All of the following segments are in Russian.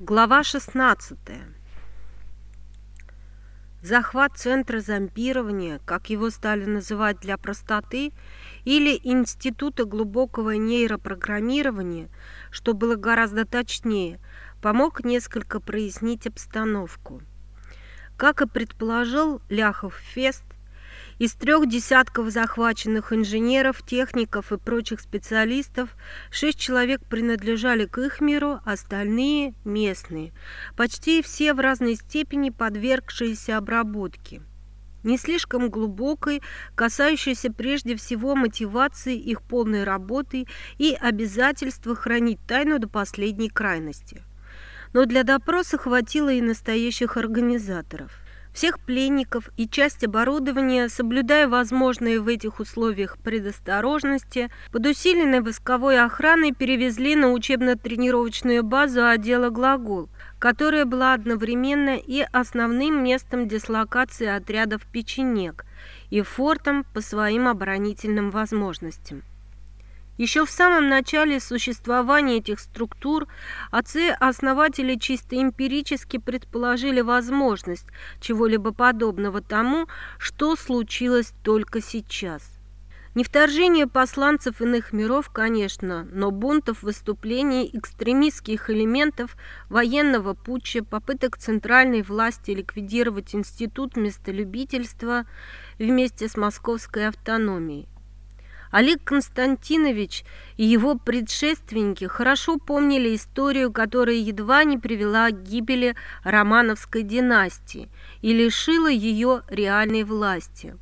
Глава 16. Захват центра зомбирования, как его стали называть для простоты, или Института глубокого нейропрограммирования, что было гораздо точнее, помог несколько прояснить обстановку. Как и предположил Ляхов Фест, из трех десятков захваченных инженеров, техников и прочих специалистов шесть человек принадлежали к их миру, остальные – местные, почти все в разной степени подвергшиеся обработке. Не слишком глубокой, касающейся прежде всего мотивации их полной работы и обязательства хранить тайну до последней крайности. Но для допроса хватило и настоящих организаторов – всех пленников и часть оборудования, соблюдая возможные в этих условиях предосторожности, под усиленной восковой охраной перевезли на учебно-тренировочную базу отдела «Глагол», которая была одновременно и основным местом дислокации отрядов «Печенек» и фортом по своим оборонительным возможностям. Еще в самом начале существования этих структур отцы-основатели чисто эмпирически предположили возможность чего-либо подобного тому, что случилось только сейчас. Не вторжение посланцев иных миров, конечно, но бунтов, выступлений, экстремистских элементов, военного путча, попыток центральной власти ликвидировать институт местолюбительства вместе с московской автономией. Олег Константинович и его предшественники хорошо помнили историю, которая едва не привела к гибели Романовской династии и лишила ее реальной власти.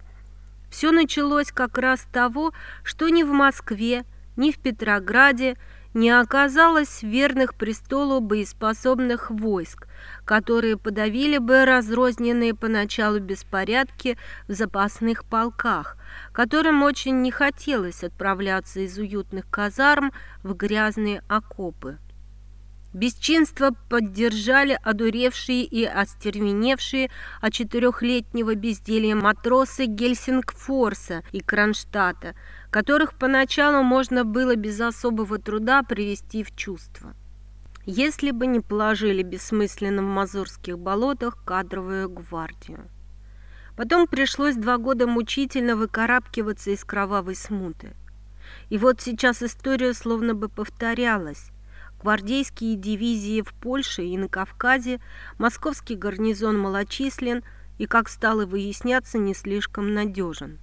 Все началось как раз с того, что ни в Москве, ни в Петрограде не оказалось верных престолу боеспособных войск, которые подавили бы разрозненные поначалу беспорядки в запасных полках, которым очень не хотелось отправляться из уютных казарм в грязные окопы. Бесчинство поддержали одуревшие и остервеневшие от четырехлетнего безделья матросы Гельсингфорса и Кронштадта, которых поначалу можно было без особого труда привести в чувство если бы не положили бессмысленно в мазурских болотах кадровую гвардию. Потом пришлось два года мучительно выкарабкиваться из кровавой смуты. И вот сейчас история словно бы повторялась. Гвардейские дивизии в Польше и на Кавказе, московский гарнизон малочислен и, как стало выясняться, не слишком надежен.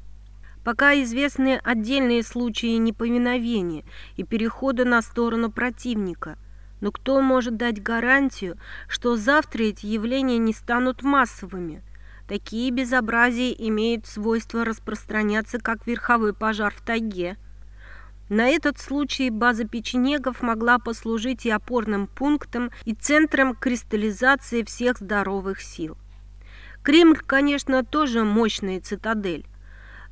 Пока известны отдельные случаи неповиновения и перехода на сторону противника – но кто может дать гарантию, что завтра эти явления не станут массовыми? Такие безобразия имеют свойство распространяться, как верховой пожар в тайге. На этот случай база печенегов могла послужить и опорным пунктом, и центром кристаллизации всех здоровых сил. Кремль, конечно, тоже мощная цитадель,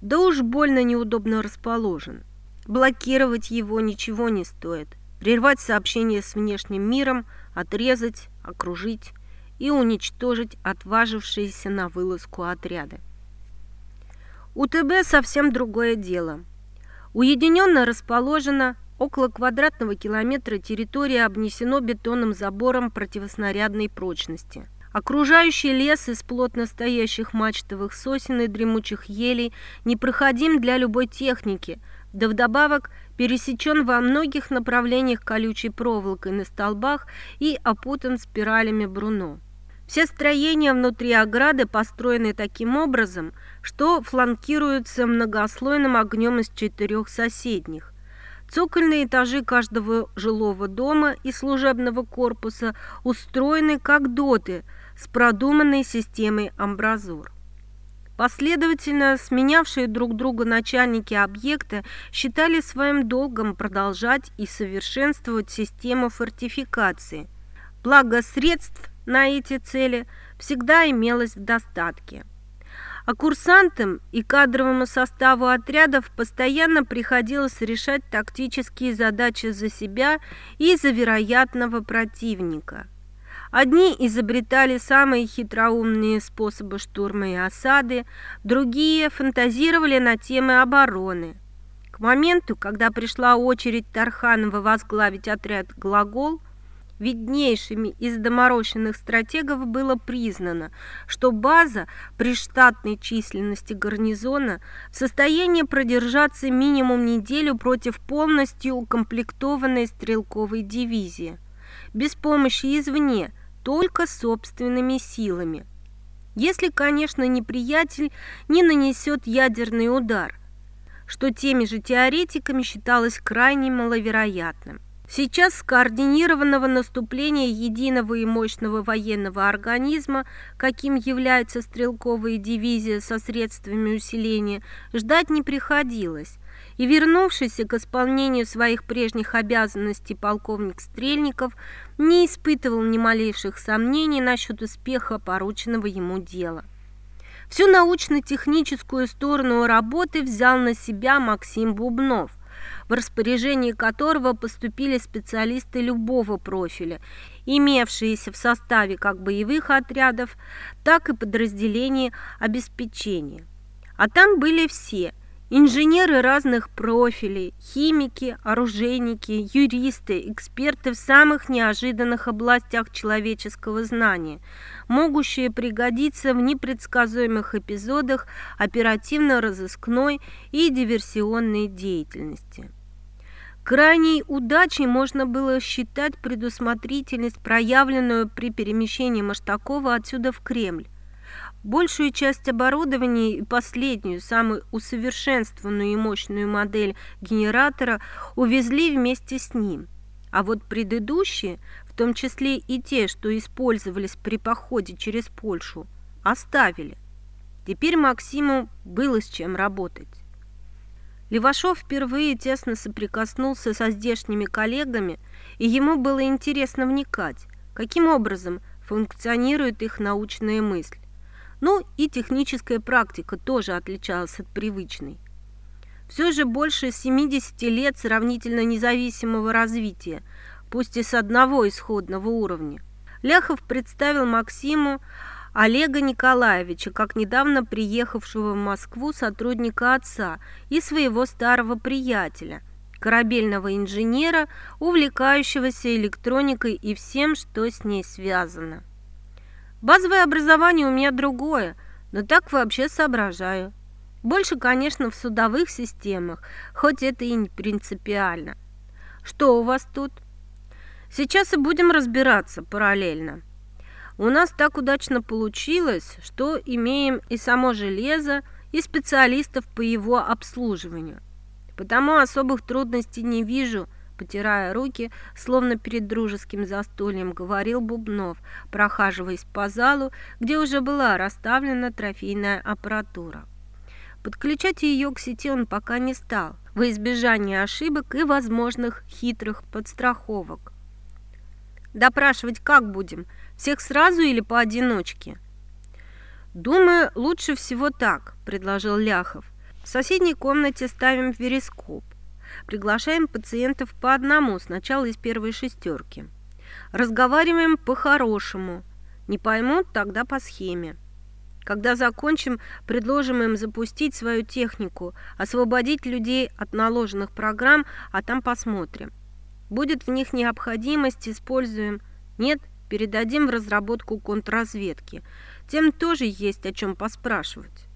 да уж больно неудобно расположен. Блокировать его ничего не стоит прервать сообщение с внешним миром, отрезать, окружить и уничтожить отважившиеся на вылазку отряды. У ТБ совсем другое дело. Уединенно расположено, около квадратного километра территории обнесено бетонным забором противоснарядной прочности. Окружающий лес из плотно стоящих мачтовых сосен и дремучих елей непроходим для любой техники, да вдобавок пересечен во многих направлениях колючей проволокой на столбах и опутан спиралями Бруно. Все строения внутри ограды построены таким образом, что фланкируются многослойным огнем из четырех соседних. Цокольные этажи каждого жилого дома и служебного корпуса устроены как доты с продуманной системой амбразур. Последовательно сменявшие друг друга начальники объекта считали своим долгом продолжать и совершенствовать систему фортификации. Благо средств на эти цели всегда имелось в достатке. А курсантам и кадровому составу отрядов постоянно приходилось решать тактические задачи за себя и за вероятного противника – Одни изобретали самые хитроумные способы штурма и осады, другие фантазировали на темы обороны. К моменту, когда пришла очередь Тарханова возглавить отряд «Глагол», виднейшими из доморощенных стратегов было признано, что база при штатной численности гарнизона в состоянии продержаться минимум неделю против полностью укомплектованной стрелковой дивизии, без помощи извне, только собственными силами. Если, конечно, неприятель не нанесет ядерный удар, что теми же теоретиками считалось крайне маловероятным. Сейчас скоординированного наступления единого и мощного военного организма, каким является стрелковая дивизия со средствами усиления, ждать не приходилось. И вернувшийся к исполнению своих прежних обязанностей полковник Стрельников не испытывал ни малейших сомнений насчет успеха порученного ему дела. Всю научно-техническую сторону работы взял на себя Максим Бубнов, в распоряжении которого поступили специалисты любого профиля, имевшиеся в составе как боевых отрядов, так и подразделений обеспечения. А там были все – Инженеры разных профилей, химики, оружейники, юристы, эксперты в самых неожиданных областях человеческого знания, могущие пригодиться в непредсказуемых эпизодах оперативно-розыскной и диверсионной деятельности. Крайней удачей можно было считать предусмотрительность, проявленную при перемещении Маштакова отсюда в Кремль. Большую часть оборудования и последнюю, самую усовершенствованную и мощную модель генератора увезли вместе с ним. А вот предыдущие, в том числе и те, что использовались при походе через Польшу, оставили. Теперь Максиму было с чем работать. Левашов впервые тесно соприкоснулся со здешними коллегами, и ему было интересно вникать, каким образом функционирует их научная мысль. Ну и техническая практика тоже отличалась от привычной. Все же больше 70 лет сравнительно независимого развития, пусть и с одного исходного уровня. Ляхов представил Максиму Олега Николаевича, как недавно приехавшего в Москву сотрудника отца и своего старого приятеля, корабельного инженера, увлекающегося электроникой и всем, что с ней связано. Базовое образование у меня другое, но так вообще соображаю. Больше, конечно, в судовых системах, хоть это и не принципиально. Что у вас тут? Сейчас и будем разбираться параллельно. У нас так удачно получилось, что имеем и само железо, и специалистов по его обслуживанию. Потому особых трудностей не вижу – потирая руки, словно перед дружеским застольем, говорил Бубнов, прохаживаясь по залу, где уже была расставлена трофейная аппаратура. Подключать ее к сети он пока не стал, во избежание ошибок и возможных хитрых подстраховок. «Допрашивать как будем? Всех сразу или поодиночке?» «Думаю, лучше всего так», – предложил Ляхов. «В соседней комнате ставим верескоп. Приглашаем пациентов по одному, сначала из первой шестерки. Разговариваем по-хорошему. Не поймут, тогда по схеме. Когда закончим, предложим им запустить свою технику, освободить людей от наложенных программ, а там посмотрим. Будет в них необходимость, используем. Нет, передадим в разработку контрразведки. Тем тоже есть о чем поспрашивать.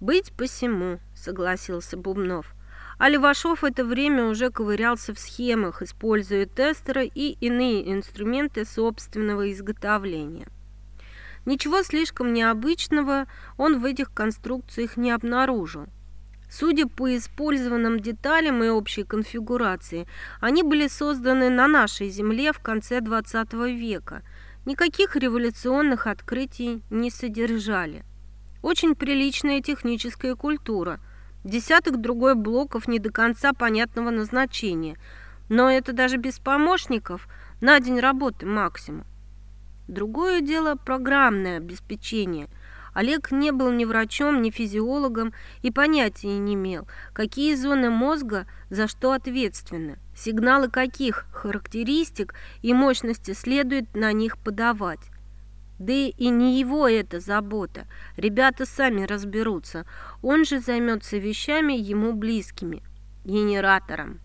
«Быть посему», — согласился Бубнов. А Левашов в это время уже ковырялся в схемах, используя тестеры и иные инструменты собственного изготовления. Ничего слишком необычного он в этих конструкциях не обнаружил. Судя по использованным деталям и общей конфигурации, они были созданы на нашей Земле в конце XX века. Никаких революционных открытий не содержали. Очень приличная техническая культура – Десяток другой блоков не до конца понятного назначения, но это даже без помощников на день работы максимум. Другое дело программное обеспечение. Олег не был ни врачом, ни физиологом и понятия не имел, какие зоны мозга за что ответственны, сигналы каких характеристик и мощности следует на них подавать. Да и не его это забота. Ребята сами разберутся. Он же займется вещами ему близкими. Генератором.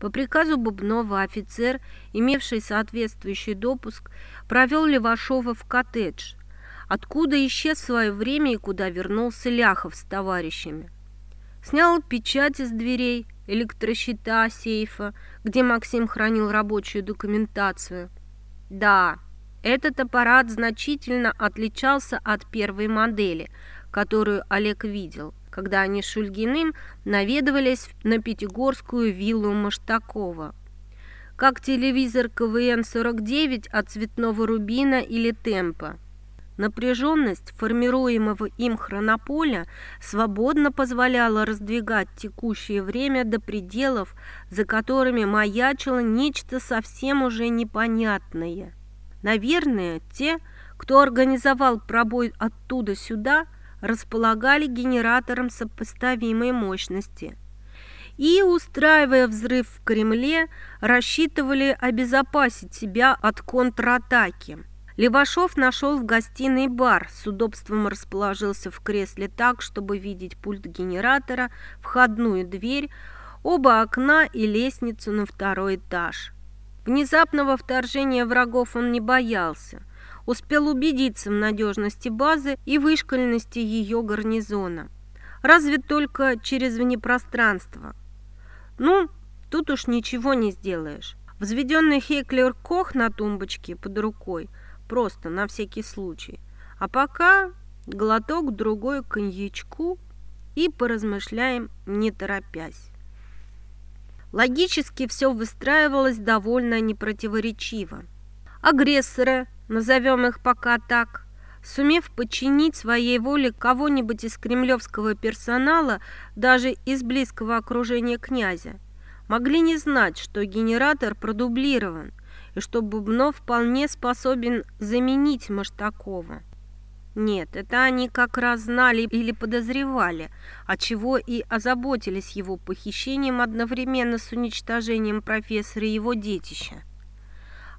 По приказу Бубнова офицер, имевший соответствующий допуск, провел Левашова в коттедж, откуда исчез в свое время и куда вернулся Ляхов с товарищами. Снял печать из дверей, электрощита, сейфа, где Максим хранил рабочую документацию. Да, этот аппарат значительно отличался от первой модели, которую Олег видел, когда они с Шульгиным наведывались на Пятигорскую виллу Маштакова. Как телевизор КВН-49 от цветного рубина или темпа – Напряженность формируемого им хронополя свободно позволяла раздвигать текущее время до пределов, за которыми маячило нечто совсем уже непонятное. Наверное, те, кто организовал пробой оттуда сюда, располагали генератором сопоставимой мощности. И, устраивая взрыв в Кремле, рассчитывали обезопасить себя от контратаки. Левашов нашел в гостиной бар, с удобством расположился в кресле так, чтобы видеть пульт генератора, входную дверь, оба окна и лестницу на второй этаж. Внезапного вторжения врагов он не боялся. Успел убедиться в надежности базы и вышкольности ее гарнизона. Разве только через внепространство. Ну, тут уж ничего не сделаешь. Взведенный Хеклер Кох на тумбочке под рукой – Просто на всякий случай. А пока глоток другой коньячку и поразмышляем, не торопясь. Логически все выстраивалось довольно непротиворечиво. Агрессоры, назовем их пока так, сумев подчинить своей воле кого-нибудь из кремлевского персонала, даже из близкого окружения князя, могли не знать, что генератор продублирован – и что Бубнов вполне способен заменить Маштакова. Нет, это они как раз знали или подозревали, отчего и озаботились его похищением одновременно с уничтожением профессора и его детища.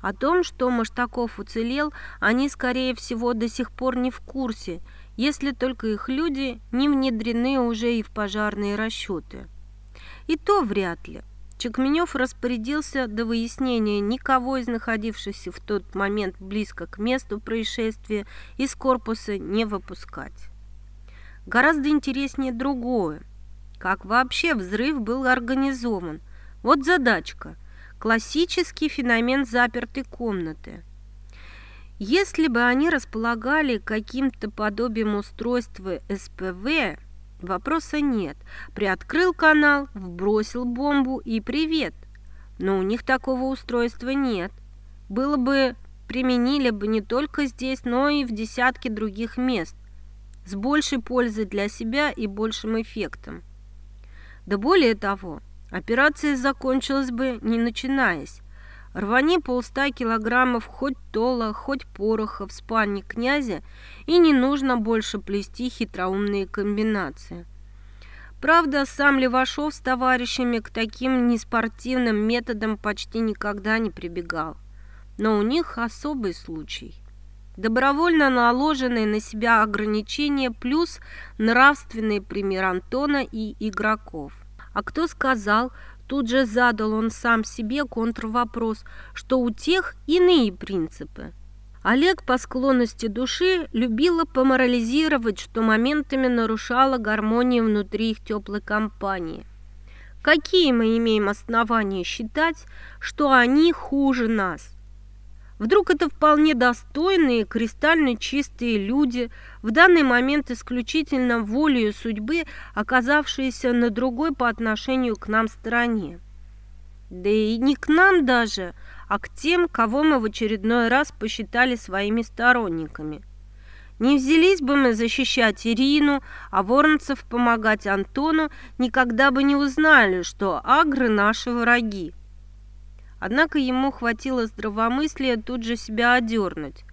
О том, что Маштаков уцелел, они, скорее всего, до сих пор не в курсе, если только их люди не внедрены уже и в пожарные расчеты. И то вряд ли. Чекменев распорядился до выяснения никого из находившихся в тот момент близко к месту происшествия из корпуса не выпускать. Гораздо интереснее другое. Как вообще взрыв был организован? Вот задачка. Классический феномен запертой комнаты. Если бы они располагали каким-то подобием устройства СПВ, Вопроса нет. Приоткрыл канал, вбросил бомбу и привет. Но у них такого устройства нет. Было бы, применили бы не только здесь, но и в десятке других мест. С большей пользой для себя и большим эффектом. Да более того, операция закончилась бы не начинаясь. Рвани полста килограммов хоть тола, хоть пороха в спальне князя, и не нужно больше плести хитроумные комбинации. Правда, сам Левашов с товарищами к таким неспортивным методам почти никогда не прибегал. Но у них особый случай. Добровольно наложенные на себя ограничения плюс нравственный пример Антона и игроков. А кто сказал, Тут же задал он сам себе контрвопрос, что у тех иные принципы. Олег по склонности души любила поморализировать, что моментами нарушала гармонию внутри их теплой компании. Какие мы имеем основания считать, что они хуже нас? Вдруг это вполне достойные, кристально чистые люди, в данный момент исключительно волею судьбы, оказавшиеся на другой по отношению к нам стороне. Да и не к нам даже, а к тем, кого мы в очередной раз посчитали своими сторонниками. Не взялись бы мы защищать Ирину, а Воронцев помогать Антону, никогда бы не узнали, что агры наши враги. Однако ему хватило здравомыслия тут же себя одернуть.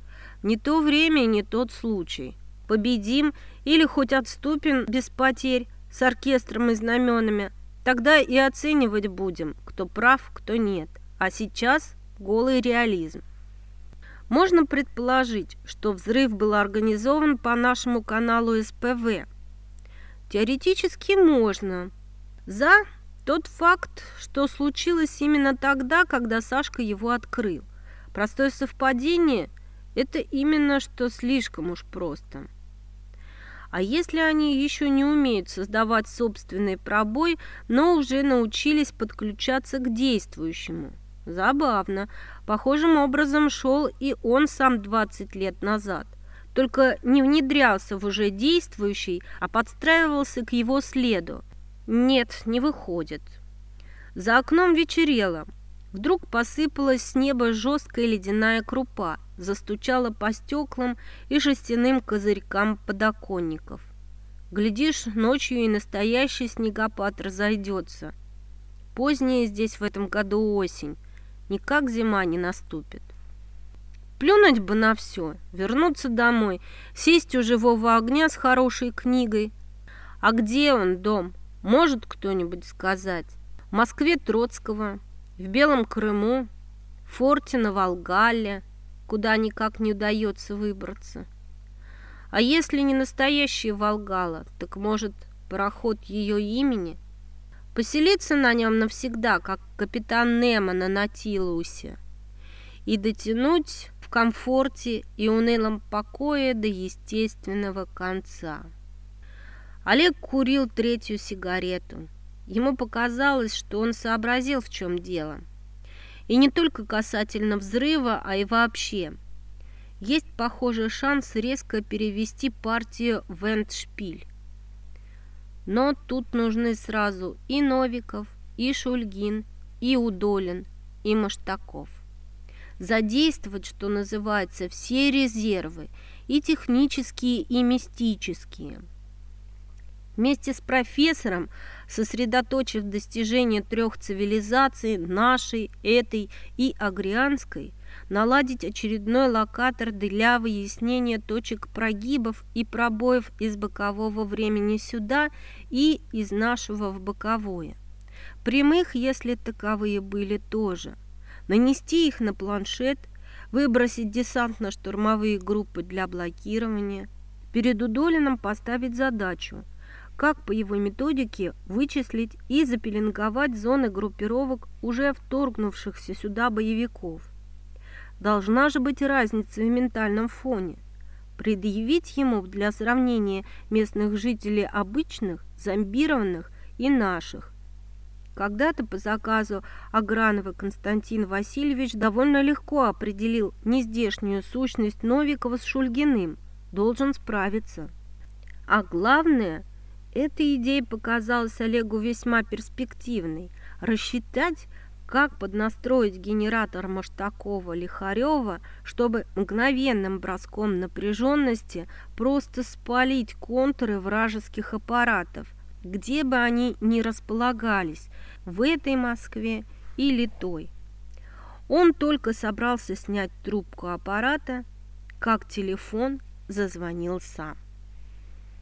Не то время, не тот случай. Победим или хоть отступим без потерь с оркестром и знаменами. Тогда и оценивать будем, кто прав, кто нет. А сейчас голый реализм. Можно предположить, что взрыв был организован по нашему каналу СПВ. Теоретически можно. За Тот факт, что случилось именно тогда, когда Сашка его открыл. Простое совпадение – это именно что слишком уж просто. А если они еще не умеют создавать собственный пробой, но уже научились подключаться к действующему? Забавно. Похожим образом шел и он сам 20 лет назад. Только не внедрялся в уже действующий, а подстраивался к его следу. Нет, не выходит. За окном вечерело. Вдруг посыпалась с неба жесткая ледяная крупа, застучала по стеклам и жестяным козырькам подоконников. Глядишь, ночью и настоящий снегопад разойдется. Поздняя здесь в этом году осень, никак зима не наступит. Плюнуть бы на все, вернуться домой, сесть у живого огня с хорошей книгой. А где он, дом? Может кто-нибудь сказать? В Москве Троцкого, в Белом Крыму, в форте на Волгале, куда никак не удается выбраться. А если не настоящий Волгала, так, может, пароход ее имени? Поселиться на нем навсегда, как капитан Немо на Натилусе, и дотянуть в комфорте и унылом покое до естественного конца. Олег курил третью сигарету. Ему показалось, что он сообразил, в чем дело. И не только касательно взрыва, а и вообще. Есть, похоже, шанс резко перевести партию в эндшпиль. Но тут нужны сразу и Новиков, и Шульгин, и Удолин, и Маштаков. Задействовать, что называется, все резервы, и технические, и мистические – Вместе с профессором, сосредоточив достижение трех цивилизаций, нашей, этой и агрианской, наладить очередной локатор для выяснения точек прогибов и пробоев из бокового времени сюда и из нашего в боковое. Прямых, если таковые были, тоже. Нанести их на планшет, выбросить десантно-штурмовые группы для блокирования. Перед Удолином поставить задачу – как по его методике вычислить и запеленговать зоны группировок уже вторгнувшихся сюда боевиков. Должна же быть разница в ментальном фоне. Предъявить ему для сравнения местных жителей обычных, зомбированных и наших. Когда-то по заказу Агранова Константин Васильевич довольно легко определил нездешнюю сущность Новикова с Шульгиным. Должен справиться. А главное – эта идея показалась Олегу весьма перспективной. Рассчитать, как поднастроить генератор Маштакова-Лихарева, чтобы мгновенным броском напряженности просто спалить контуры вражеских аппаратов, где бы они ни располагались, в этой Москве или той. Он только собрался снять трубку аппарата, как телефон зазвонил сам.